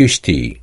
Kishti.